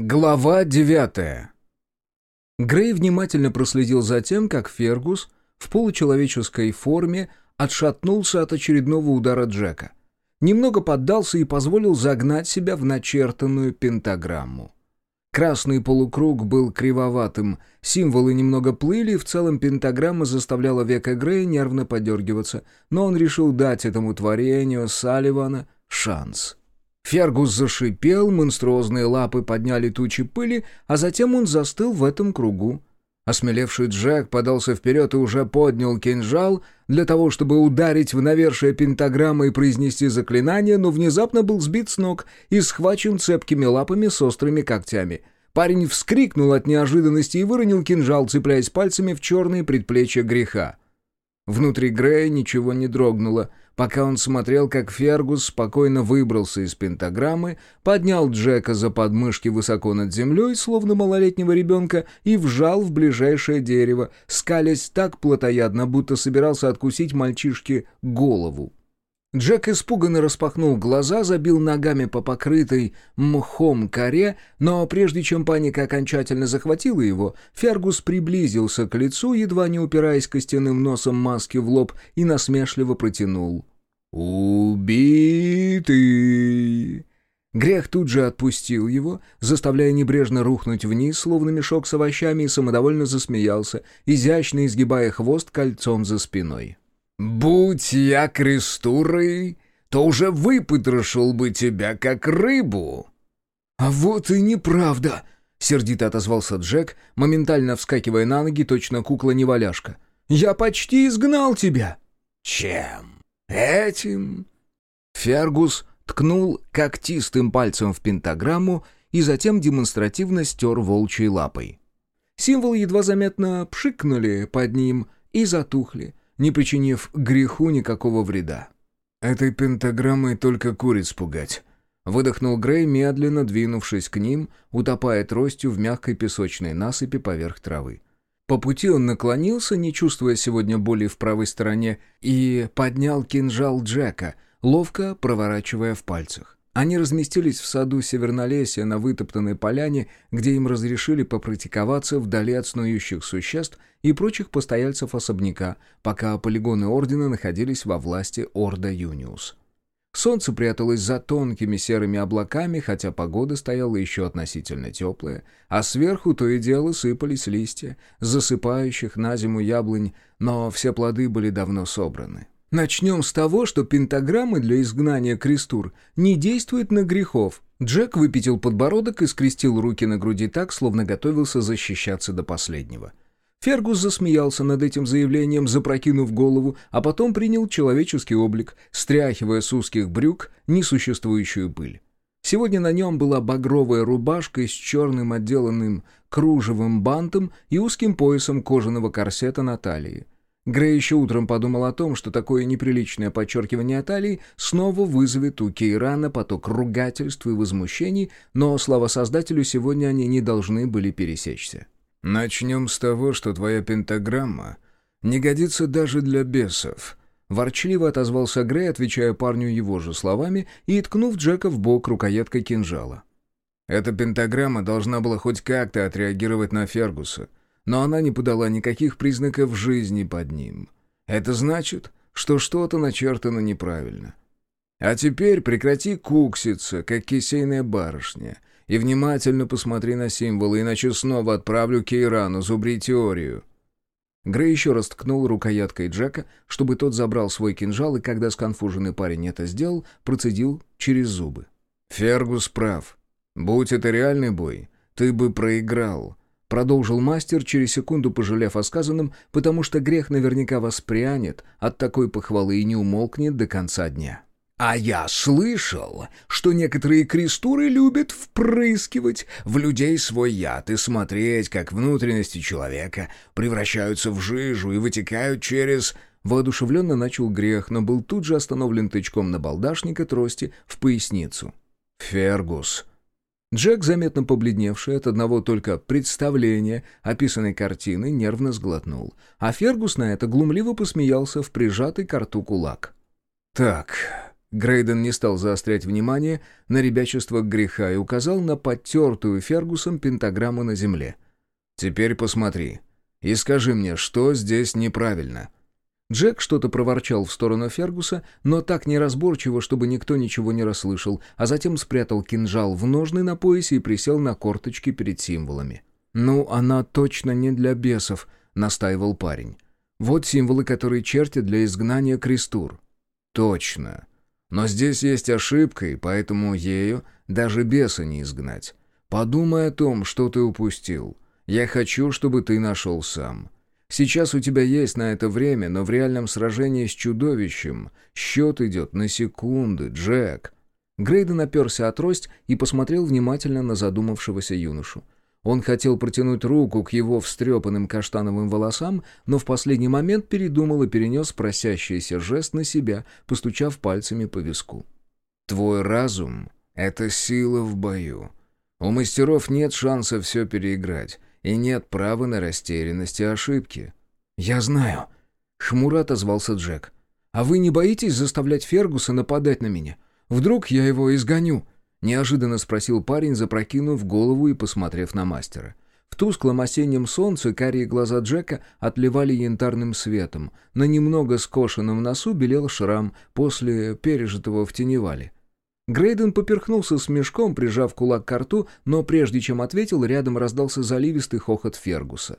Глава девятая. Грей внимательно проследил за тем, как Фергус в получеловеческой форме отшатнулся от очередного удара Джека. Немного поддался и позволил загнать себя в начертанную пентаграмму. Красный полукруг был кривоватым, символы немного плыли, и в целом пентаграмма заставляла века Грея нервно подергиваться, но он решил дать этому творению Салливана шанс. Фергус зашипел, монструозные лапы подняли тучи пыли, а затем он застыл в этом кругу. Осмелевший Джек подался вперед и уже поднял кинжал для того, чтобы ударить в навершие пентаграммы и произнести заклинание, но внезапно был сбит с ног и схвачен цепкими лапами с острыми когтями. Парень вскрикнул от неожиданности и выронил кинжал, цепляясь пальцами в черные предплечья греха. Внутри Грея ничего не дрогнуло, пока он смотрел, как Фергус спокойно выбрался из пентаграммы, поднял Джека за подмышки высоко над землей, словно малолетнего ребенка, и вжал в ближайшее дерево, скалясь так плотоядно, будто собирался откусить мальчишке голову. Джек испуганно распахнул глаза, забил ногами по покрытой мхом коре, но прежде чем паника окончательно захватила его, Фергус приблизился к лицу, едва не упираясь костяным носом маски в лоб, и насмешливо протянул. «Убитый!» Грех тут же отпустил его, заставляя небрежно рухнуть вниз, словно мешок с овощами, и самодовольно засмеялся, изящно изгибая хвост кольцом за спиной. «Будь я крестурой, то уже выпотрошил бы тебя, как рыбу!» «А вот и неправда!» — сердито отозвался Джек, моментально вскакивая на ноги, точно кукла-неваляшка. «Я почти изгнал тебя!» «Чем? Этим?» Фергус ткнул когтистым пальцем в пентаграмму и затем демонстративно стер волчьей лапой. Символы едва заметно пшикнули под ним и затухли, не причинив греху никакого вреда. «Этой пентаграммой только куриц пугать», — выдохнул Грей, медленно двинувшись к ним, утопая тростью в мягкой песочной насыпи поверх травы. По пути он наклонился, не чувствуя сегодня боли в правой стороне, и поднял кинжал Джека, ловко проворачивая в пальцах. Они разместились в саду Севернолесья на вытоптанной поляне, где им разрешили попрактиковаться вдали от снующих существ и прочих постояльцев особняка, пока полигоны Ордена находились во власти Орда Юниус. Солнце пряталось за тонкими серыми облаками, хотя погода стояла еще относительно теплая, а сверху то и дело сыпались листья, засыпающих на зиму яблонь, но все плоды были давно собраны. Начнем с того, что пентаграммы для изгнания крестур не действуют на грехов. Джек выпятил подбородок и скрестил руки на груди так, словно готовился защищаться до последнего. Фергус засмеялся над этим заявлением, запрокинув голову, а потом принял человеческий облик, стряхивая с узких брюк несуществующую пыль. Сегодня на нем была багровая рубашка с черным отделанным кружевым бантом и узким поясом кожаного корсета на талии. Грей еще утром подумал о том, что такое неприличное подчеркивание талии снова вызовет у Кейрана поток ругательств и возмущений, но, слава создателю, сегодня они не должны были пересечься. «Начнем с того, что твоя пентаграмма не годится даже для бесов», Ворчливо отозвался Грей, отвечая парню его же словами и ткнув Джека в бок рукояткой кинжала. «Эта пентаграмма должна была хоть как-то отреагировать на Фергуса, но она не подала никаких признаков жизни под ним. Это значит, что что-то начертано неправильно. А теперь прекрати кукситься, как кисейная барышня, и внимательно посмотри на символы, иначе снова отправлю Кейрану зубри теорию». Грей еще раз ткнул рукояткой Джека, чтобы тот забрал свой кинжал, и когда сконфуженный парень это сделал, процедил через зубы. «Фергус прав. Будь это реальный бой, ты бы проиграл. Продолжил мастер, через секунду пожалев о сказанном, потому что грех наверняка воспрянет от такой похвалы и не умолкнет до конца дня. «А я слышал, что некоторые крестуры любят впрыскивать в людей свой яд и смотреть, как внутренности человека превращаются в жижу и вытекают через...» Воодушевленно начал грех, но был тут же остановлен тычком на балдашника трости в поясницу. «Фергус», Джек, заметно побледневший от одного только представления описанной картины, нервно сглотнул, а Фергус на это глумливо посмеялся в прижатый к рту кулак. «Так, Грейден не стал заострять внимание на ребячество греха и указал на подтертую Фергусом пентаграмму на земле. «Теперь посмотри и скажи мне, что здесь неправильно». Джек что-то проворчал в сторону Фергуса, но так неразборчиво, чтобы никто ничего не расслышал, а затем спрятал кинжал в ножны на поясе и присел на корточки перед символами. «Ну, она точно не для бесов», — настаивал парень. «Вот символы, которые чертят для изгнания крестур». «Точно. Но здесь есть ошибка, и поэтому ею даже беса не изгнать. Подумай о том, что ты упустил. Я хочу, чтобы ты нашел сам. Сейчас у тебя есть на это время, но в реальном сражении с чудовищем счет идет на секунды, Джек». Грейден оперся от трость и посмотрел внимательно на задумавшегося юношу. Он хотел протянуть руку к его встрепанным каштановым волосам, но в последний момент передумал и перенес просящийся жест на себя, постучав пальцами по виску. «Твой разум — это сила в бою. У мастеров нет шанса все переиграть, и нет права на растерянность и ошибки». «Я знаю», — хмуро отозвался Джек. «А вы не боитесь заставлять Фергуса нападать на меня? Вдруг я его изгоню?» Неожиданно спросил парень, запрокинув голову и посмотрев на мастера. В тусклом осеннем солнце карие глаза Джека отливали янтарным светом. На немного скошенном носу белел шрам после пережитого в теневале. Грейден поперхнулся с мешком, прижав кулак к рту, но прежде чем ответил, рядом раздался заливистый хохот Фергуса.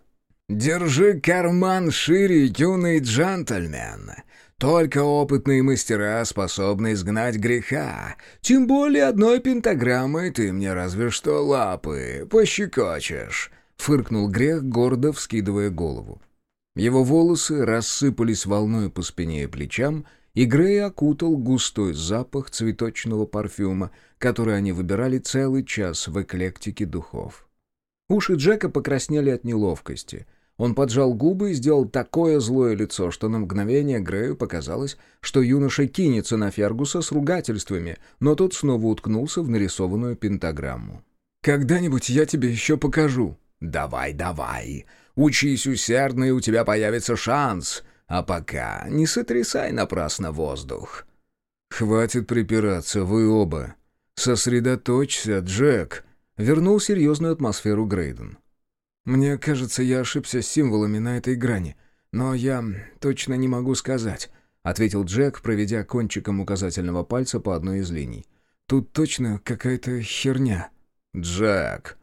«Держи карман шире, юный джентльмен. Только опытные мастера способны изгнать греха. Тем более одной пентаграммой ты мне разве что лапы пощекочешь», — фыркнул грех, гордо вскидывая голову. Его волосы рассыпались волной по спине и плечам, и Грей окутал густой запах цветочного парфюма, который они выбирали целый час в эклектике духов. Уши Джека покраснели от неловкости — он поджал губы и сделал такое злое лицо, что на мгновение Грею показалось, что юноша кинется на Фергуса с ругательствами, но тот снова уткнулся в нарисованную пентаграмму. «Когда-нибудь я тебе еще покажу». «Давай, давай. Учись усердно, и у тебя появится шанс. А пока не сотрясай напрасно воздух». «Хватит припираться, вы оба. Сосредоточься, Джек», — вернул серьезную атмосферу Грейден. Мне кажется, я ошибся с символами на этой грани, но я точно не могу сказать», — ответил Джек, проведя кончиком указательного пальца по одной из линий. «Тут точно какая-то херня». «Джек».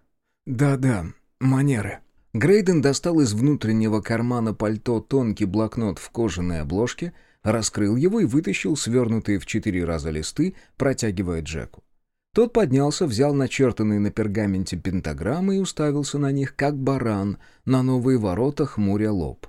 «Да-да, манеры». Грейден достал из внутреннего кармана пальто тонкий блокнот в кожаной обложке, раскрыл его и вытащил свернутые в четыре раза листы, протягивая Джеку. Тот поднялся, взял начертанные на пергаменте пентаграммы и уставился на них, как баран, на новые ворота хмуря лоб.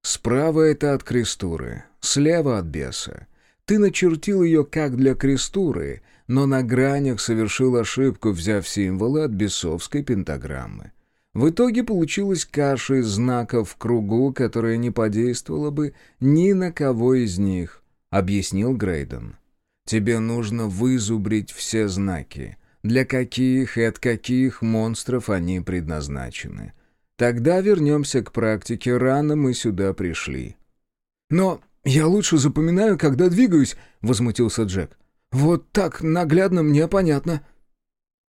«Справа это от крестуры, слева от беса. Ты начертил ее как для крестуры, но на гранях совершил ошибку, взяв символы от бесовской пентаграммы. В итоге получилась каша из знаков в кругу, которая не подействовала бы ни на кого из них», — объяснил Грейден. Тебе нужно вызубрить все знаки, для каких и от каких монстров они предназначены. Тогда вернемся к практике, рано мы сюда пришли». «Но я лучше запоминаю, когда двигаюсь», — возмутился Джек. «Вот так наглядно мне понятно».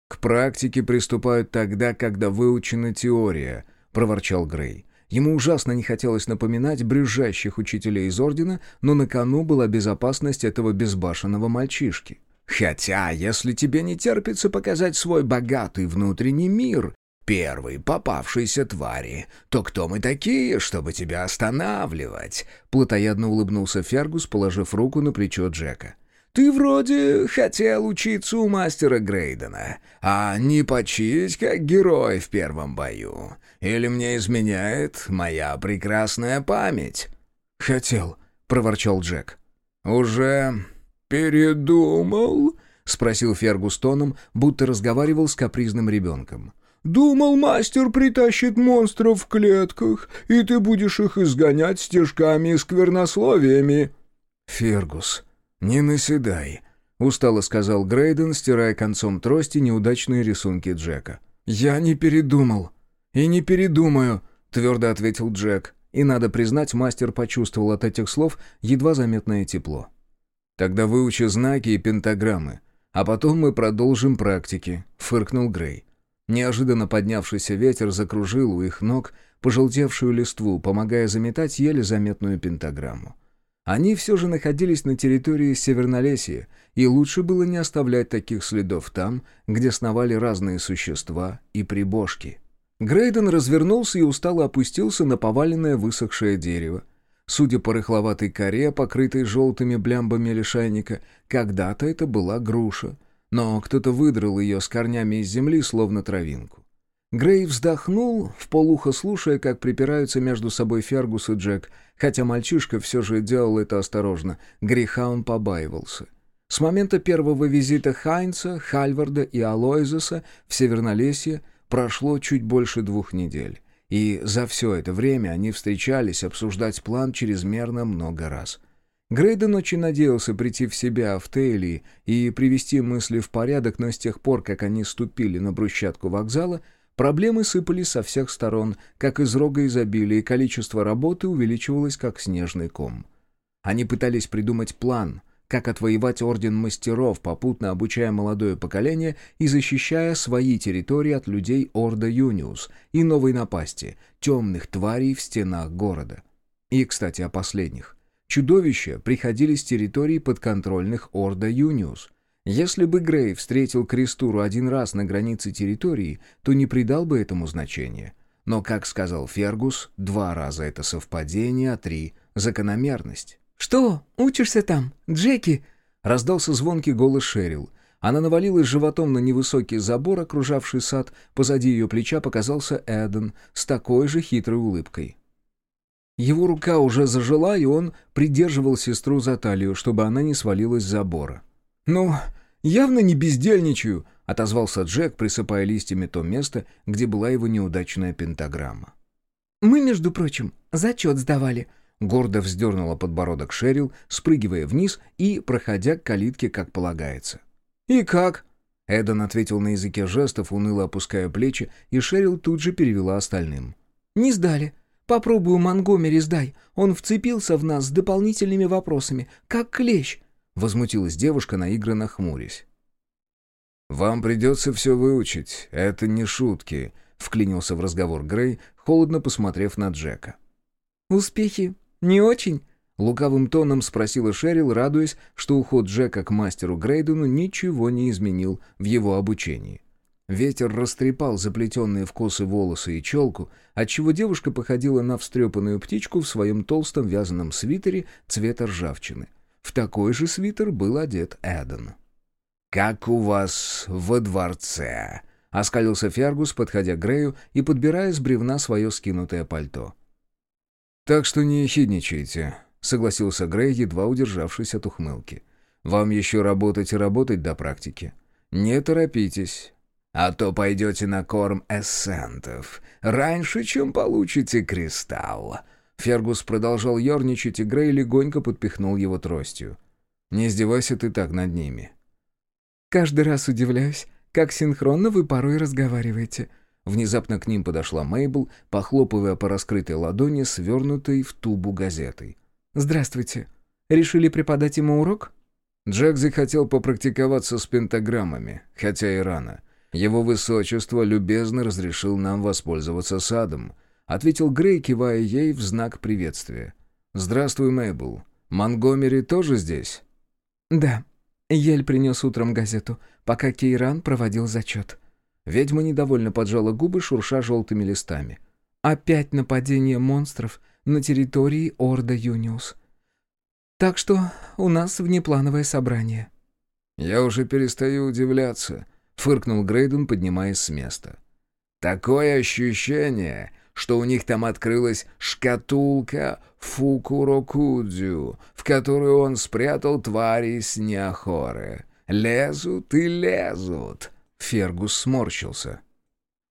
«К практике приступают тогда, когда выучена теория», — проворчал Грей. Ему ужасно не хотелось напоминать брюзжащих учителей из Ордена, но на кону была безопасность этого безбашенного мальчишки. «Хотя, если тебе не терпится показать свой богатый внутренний мир, первой попавшейся твари, то кто мы такие, чтобы тебя останавливать?» Плотоядно улыбнулся Фергус, положив руку на плечо Джека. Ты вроде хотел учиться у мастера Грейдена, а не почить как герой в первом бою. Или мне изменяет моя прекрасная память?» «Хотел», — проворчал Джек. «Уже передумал?» — спросил Фергус тоном, будто разговаривал с капризным ребенком. «Думал, мастер притащит монстров в клетках, и ты будешь их изгонять стежками и сквернословиями». «Фергус», «Не наседай», — устало сказал Грейден, стирая концом трости неудачные рисунки Джека. «Я не передумал. И не передумаю», — твердо ответил Джек. И, надо признать, мастер почувствовал от этих слов едва заметное тепло. «Тогда выучи знаки и пентаграммы, а потом мы продолжим практики», — фыркнул Грей. Неожиданно поднявшийся ветер закружил у их ног пожелтевшую листву, помогая заметать еле заметную пентаграмму. Они все же находились на территории Севернолесья, и лучше было не оставлять таких следов там, где сновали разные существа и прибожки. Грейден развернулся и устало опустился на поваленное высохшее дерево. Судя по рыхловатой коре, покрытой желтыми блямбами лишайника, когда-то это была груша, но кто-то выдрал ее с корнями из земли, словно травинку. Грей вздохнул, в полухо слушая, как припираются между собой Фергус и Джек, хотя мальчишка все же делал это осторожно, греха он побаивался. С момента первого визита Хайнца, Хальварда и Алоизеса в Севернолесье прошло чуть больше двух недель, и за все это время они встречались обсуждать план чрезмерно много раз. Грейден очень надеялся прийти в себя в Тейлии и привести мысли в порядок, но с тех пор, как они ступили на брусчатку вокзала, Проблемы сыпались со всех сторон, как из рога изобилия, и количество работы увеличивалось, как снежный ком. Они пытались придумать план, как отвоевать Орден Мастеров, попутно обучая молодое поколение и защищая свои территории от людей Орда Юниус и новой напасти, темных тварей в стенах города. И, кстати, о последних. Чудовища приходили с территорий подконтрольных Орда Юниус — если бы Грей встретил Кристуру один раз на границе территории, то не придал бы этому значения. Но, как сказал Фергус, два раза это совпадение, а три — закономерность. «Что, учишься там, Джеки?» — раздался звонкий голос Шерил. Она навалилась животом на невысокий забор, окружавший сад. Позади ее плеча показался Эден с такой же хитрой улыбкой. Его рука уже зажила, и он придерживал сестру за талию, чтобы она не свалилась с забора. «Ну, явно не бездельничаю», — отозвался Джек, присыпая листьями то место, где была его неудачная пентаграмма. «Мы, между прочим, зачет сдавали», — гордо вздернула подбородок Шерил, спрыгивая вниз и проходя к калитке, как полагается. «И как?» Эдон ответил на языке жестов, уныло опуская плечи, и Шерил тут же перевела остальным. «Не сдали. Попробую Монгомери сдай. Он вцепился в нас с дополнительными вопросами, как клещ. — возмутилась девушка, наигранно хмурясь. «Вам придется все выучить, это не шутки», — вклинился в разговор Грей, холодно посмотрев на Джека. «Успехи не очень?» — лукавым тоном спросила Шерил, радуясь, что уход Джека к мастеру Грейдену ничего не изменил в его обучении. Ветер растрепал заплетенные в косы волосы и челку, отчего девушка походила на встрепанную птичку в своем толстом вязаном свитере цвета ржавчины — в такой же свитер был одет Эден. «Как у вас во дворце?» — оскалился Фергус, подходя к Грею и подбирая с бревна свое скинутое пальто. «Так что не ехидничайте», — согласился Грей, едва удержавшись от ухмылки. «Вам еще работать и работать до практики. Не торопитесь, а то пойдете на корм эссентов раньше, чем получите кристалл», Фергус продолжал ерничать, и Грей легонько подпихнул его тростью. «Не издевайся ты так над ними». «Каждый раз удивляюсь, как синхронно вы порой разговариваете». Внезапно к ним подошла Мейбл, похлопывая по раскрытой ладони, свернутой в тубу газетой. «Здравствуйте. Решили преподать ему урок?» Джек захотел попрактиковаться с пентаграммами, хотя и рано. Его высочество любезно разрешил нам воспользоваться садом. — ответил Грей, кивая ей в знак приветствия. «Здравствуй, Мэйбл. Монгомери тоже здесь?» «Да. Ель принес утром газету, пока Кейран проводил зачет». Ведьма недовольно поджала губы, шурша желтыми листами. «Опять нападение монстров на территории Орда Юниус. Так что у нас внеплановое собрание». «Я уже перестаю удивляться», — фыркнул Грейден, поднимаясь с места. «Такое ощущение, что у них там открылась шкатулка Фукурокудзю, в которую он спрятал твари с Неохоры. Лезут и лезут. Фергус сморщился.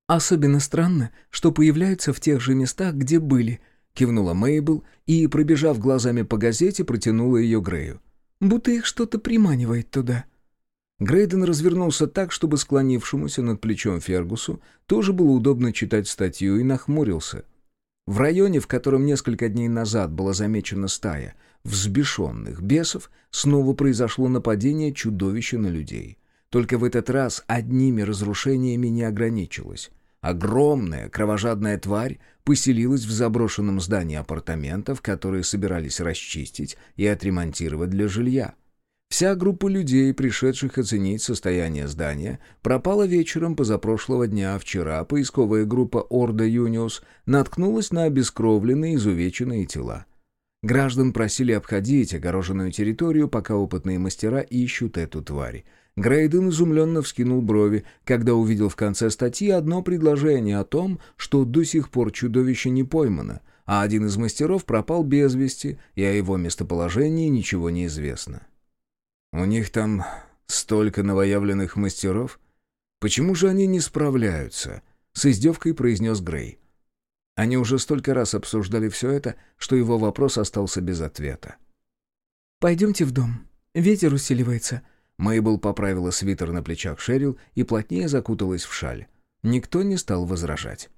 «Особенно странно, что появляются в тех же местах, где были», — кивнула Мейбл и, пробежав глазами по газете, протянула ее Грею. «Будто их что-то приманивает туда». Грейден развернулся так, чтобы склонившемуся над плечом Фергусу тоже было удобно читать статью и нахмурился. В районе, в котором несколько дней назад была замечена стая, взбешенных бесов снова произошло нападение чудовища на людей. Только в этот раз одними разрушениями не ограничилось. Огромная кровожадная тварь поселилась в заброшенном здании апартаментов, которые собирались расчистить и отремонтировать для жилья. Вся группа людей, пришедших оценить состояние здания, пропала вечером позапрошлого дня, а вчера поисковая группа Орда Юниус наткнулась на обескровленные изувеченные тела. Граждан просили обходить огороженную территорию, пока опытные мастера ищут эту тварь. Грейден изумленно вскинул брови, когда увидел в конце статьи одно предложение о том, что до сих пор чудовище не поймано, а один из мастеров пропал без вести, и о его местоположении ничего не известно. «У них там столько новоявленных мастеров? Почему же они не справляются?» — с издевкой произнес Грей. Они уже столько раз обсуждали все это, что его вопрос остался без ответа. «Пойдемте в дом. Ветер усиливается». Мейбл поправила свитер на плечах Шерил и плотнее закуталась в шаль. Никто не стал возражать.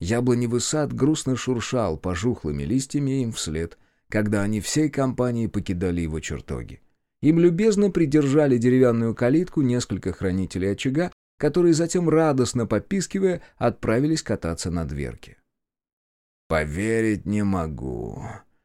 Яблоневый сад грустно шуршал пожухлыми листьями им вслед, когда они всей компанией покидали его чертоги. Им любезно придержали деревянную калитку несколько хранителей очага, которые затем, радостно попискивая, отправились кататься на дверке. «Поверить не могу,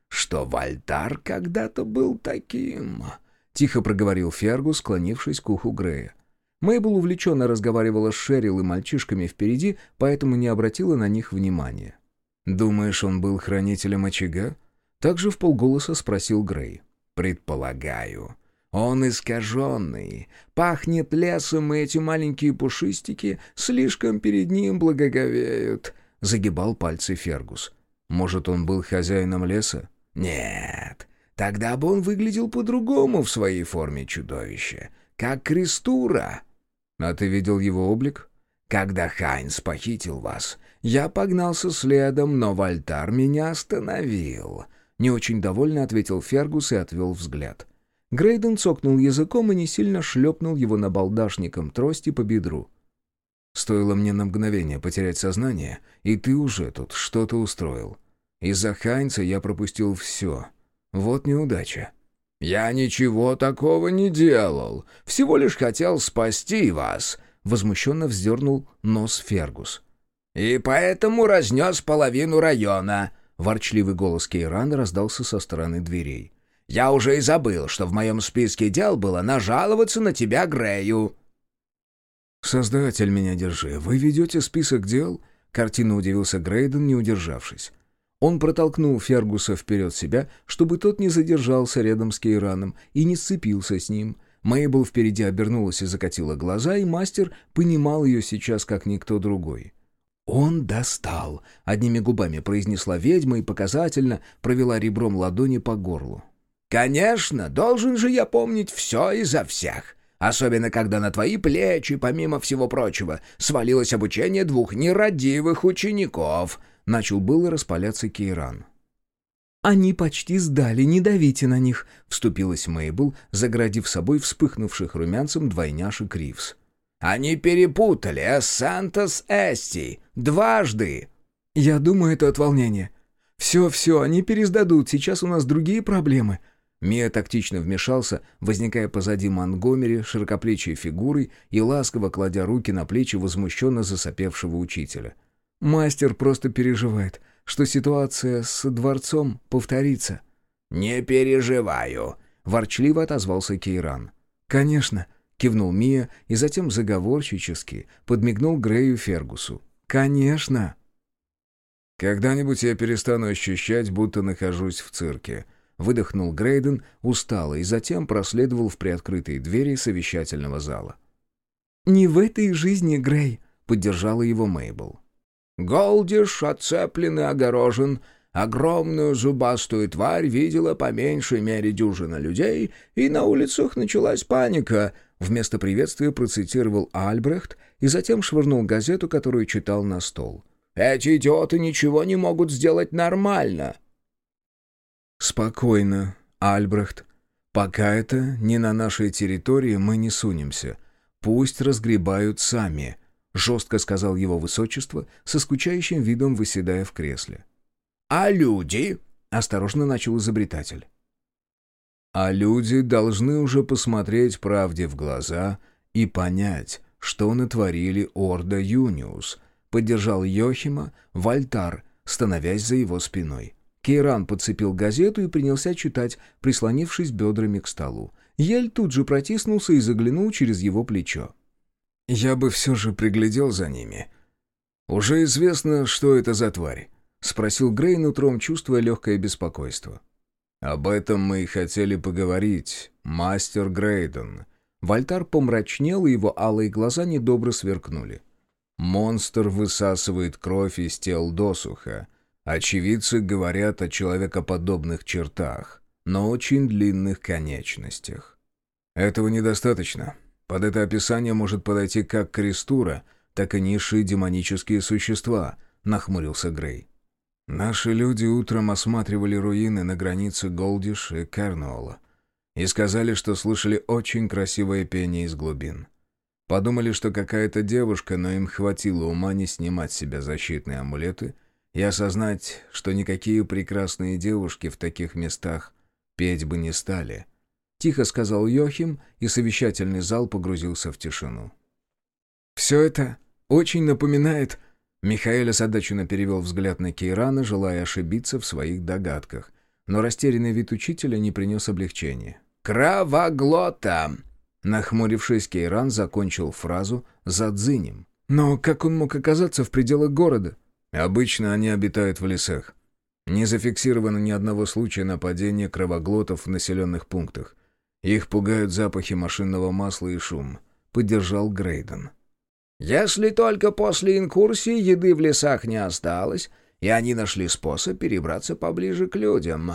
что Вальтар когда-то был таким», — тихо проговорил Фергус, склонившись к уху Грея. Мейбл увлеченно разговаривала с Шерил и мальчишками впереди, поэтому не обратила на них внимания. «Думаешь, он был хранителем очага?» Также в полголоса спросил Грей. «Предполагаю. Он искаженный. Пахнет лесом, и эти маленькие пушистики слишком перед ним благоговеют», — загибал пальцы Фергус. «Может, он был хозяином леса?» «Нет, тогда бы он выглядел по-другому в своей форме чудовища, как крестура». «А ты видел его облик?» «Когда Хайнс похитил вас, я погнался следом, но Вальтар меня остановил». Не очень довольно ответил Фергус и отвел взгляд. Грейден цокнул языком и не сильно шлепнул его набалдашником трости по бедру. «Стоило мне на мгновение потерять сознание, и ты уже тут что-то устроил. Из-за Хайнца я пропустил все. Вот неудача». «Я ничего такого не делал. Всего лишь хотел спасти вас», — возмущенно вздернул нос Фергус. «И поэтому разнес половину района», — ворчливый голос Кейрана раздался со стороны дверей. Я уже и забыл, что в моем списке дел было нажаловаться на тебя Грею». «Создатель меня держи. Вы ведете список дел?» Картина удивился Грейден, не удержавшись. Он протолкнул Фергуса вперед себя, чтобы тот не задержался рядом с Кейраном и не сцепился с ним. Мейбл впереди обернулась и закатила глаза, и мастер понимал ее сейчас, как никто другой. «Он достал!» — одними губами произнесла ведьма и показательно провела ребром ладони по горлу. «Конечно, должен же я помнить все изо всех. Особенно, когда на твои плечи, помимо всего прочего, свалилось обучение двух нерадивых учеников», — начал было распаляться Кейран. «Они почти сдали, не давите на них», — вступилась Мейбл, заградив собой вспыхнувших румянцем двойняшек Ривз. «Они перепутали Эссанта с Эсти. Дважды!» «Я думаю, это от волнения. Все-все, они пересдадут, сейчас у нас другие проблемы», Мия тактично вмешался, возникая позади Монгомери, широкоплечей фигурой и ласково кладя руки на плечи возмущенно засопевшего учителя. «Мастер просто переживает, что ситуация с дворцом повторится». «Не переживаю», — ворчливо отозвался Кейран. «Конечно», — кивнул Мия и затем заговорщически подмигнул Грею Фергусу. «Конечно». «Когда-нибудь я перестану ощущать, будто нахожусь в цирке», Выдохнул Грейден устало и затем проследовал в приоткрытые двери совещательного зала. «Не в этой жизни, Грей», — поддержала его Мейбл. «Голдиш оцеплен и огорожен. Огромную зубастую тварь видела по меньшей мере дюжина людей, и на улицах началась паника», — вместо приветствия процитировал Альбрехт и затем швырнул газету, которую читал на стол. «Эти идиоты ничего не могут сделать нормально». «Спокойно, Альбрехт. Пока это не на нашей территории, мы не сунемся. Пусть разгребают сами», — жестко сказал его высочество, со скучающим видом выседая в кресле. «А люди?» — осторожно начал изобретатель. А люди должны уже посмотреть правде в глаза и понять, что натворили Орда Юниус, поддержал Йохима Вальтар, становясь за его спиной. Кейран подцепил газету и принялся читать, прислонившись бедрами к столу. Ель тут же протиснулся и заглянул через его плечо. «Я бы все же приглядел за ними. Уже известно, что это за тварь», — спросил Грей, утром чувствуя легкое беспокойство. «Об этом мы и хотели поговорить, мастер Грейден». Вольтар помрачнел, и его алые глаза недобро сверкнули. «Монстр высасывает кровь из тел досуха. Очевидцы говорят о человекоподобных чертах, но очень длинных конечностях. Этого недостаточно. Под это описание может подойти как крестура, так и низшие демонические существа», — нахмурился Грей. «Наши люди утром осматривали руины на границе Голдиш и Кернуола и сказали, что слышали очень красивое пение из глубин. Подумали, что какая-то девушка, но им хватило ума не снимать с себя защитные амулеты и осознать, что никакие прекрасные девушки в таких местах петь бы не стали. Тихо сказал Йохим, и совещательный зал погрузился в тишину. «Все это очень напоминает...» Михаил озадаченно перевел взгляд на Кейрана, желая ошибиться в своих догадках, но растерянный вид учителя не принес облегчения. «Кровоглота!» Нахмурившись, Кейран закончил фразу за дзынем. «Но как он мог оказаться в пределах города?» Обычно они обитают в лесах. Не зафиксировано ни одного случая нападения кровоглотов в населенных пунктах. Их пугают запахи машинного масла и шум», — поддержал Грейден. «Если только после инкурсии еды в лесах не осталось, и они нашли способ перебраться поближе к людям».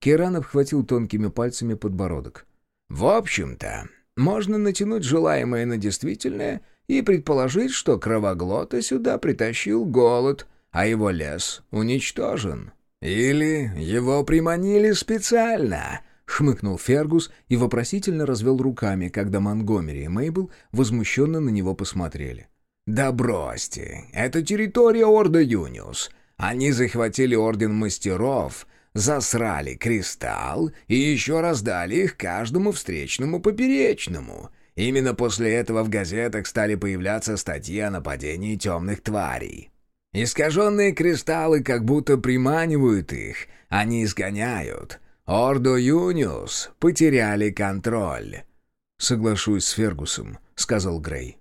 Киран обхватил тонкими пальцами подбородок. «В общем-то, можно натянуть желаемое на действительное и предположить, что кровоглота сюда притащил голод» а его лес уничтожен. Или его приманили специально, хмыкнул Фергус и вопросительно развел руками, когда Монгомери и Мейбл возмущенно на него посмотрели. «Да бросьте, это территория Орда Юниус. Они захватили Орден Мастеров, засрали кристалл и еще раздали их каждому встречному поперечному. Именно после этого в газетах стали появляться статьи о нападении темных тварей. Искаженные кристаллы как будто приманивают их, они изгоняют. Ордо Юниус потеряли контроль. «Соглашусь с Фергусом», — сказал Грей.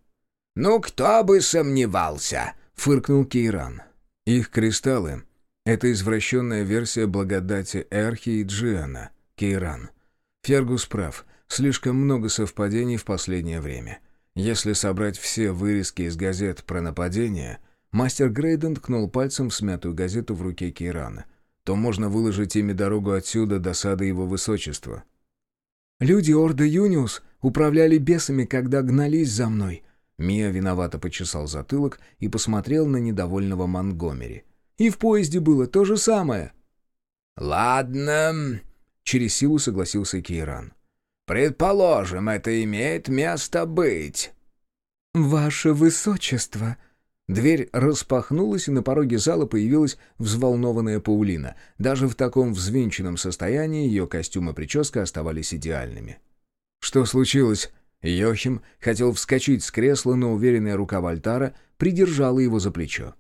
«Ну, кто бы сомневался», — фыркнул Кейран. «Их кристаллы — это извращенная версия благодати Эрхи и Джиана, Кейран. Фергус прав, слишком много совпадений в последнее время. Если собрать все вырезки из газет про нападение — Мастер Грейден ткнул пальцем в смятую газету в руке Кейрана. «То можно выложить ими дорогу отсюда до сада его высочества». «Люди Орда Юниус управляли бесами, когда гнались за мной». Мия виновато почесал затылок и посмотрел на недовольного Монгомери. «И в поезде было то же самое». «Ладно», — через силу согласился Кейран. «Предположим, это имеет место быть». «Ваше высочество», Дверь распахнулась, и на пороге зала появилась взволнованная Паулина. Даже в таком взвинченном состоянии ее костюм и прическа оставались идеальными. «Что случилось?» Йохим хотел вскочить с кресла, но уверенная рука Вальтара придержала его за плечо.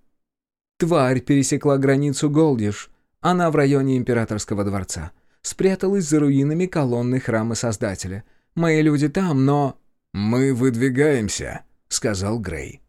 «Тварь пересекла границу Голдиш. Она в районе Императорского дворца. Спряталась за руинами колонны храма Создателя. Мои люди там, но...» «Мы выдвигаемся», — сказал Грей.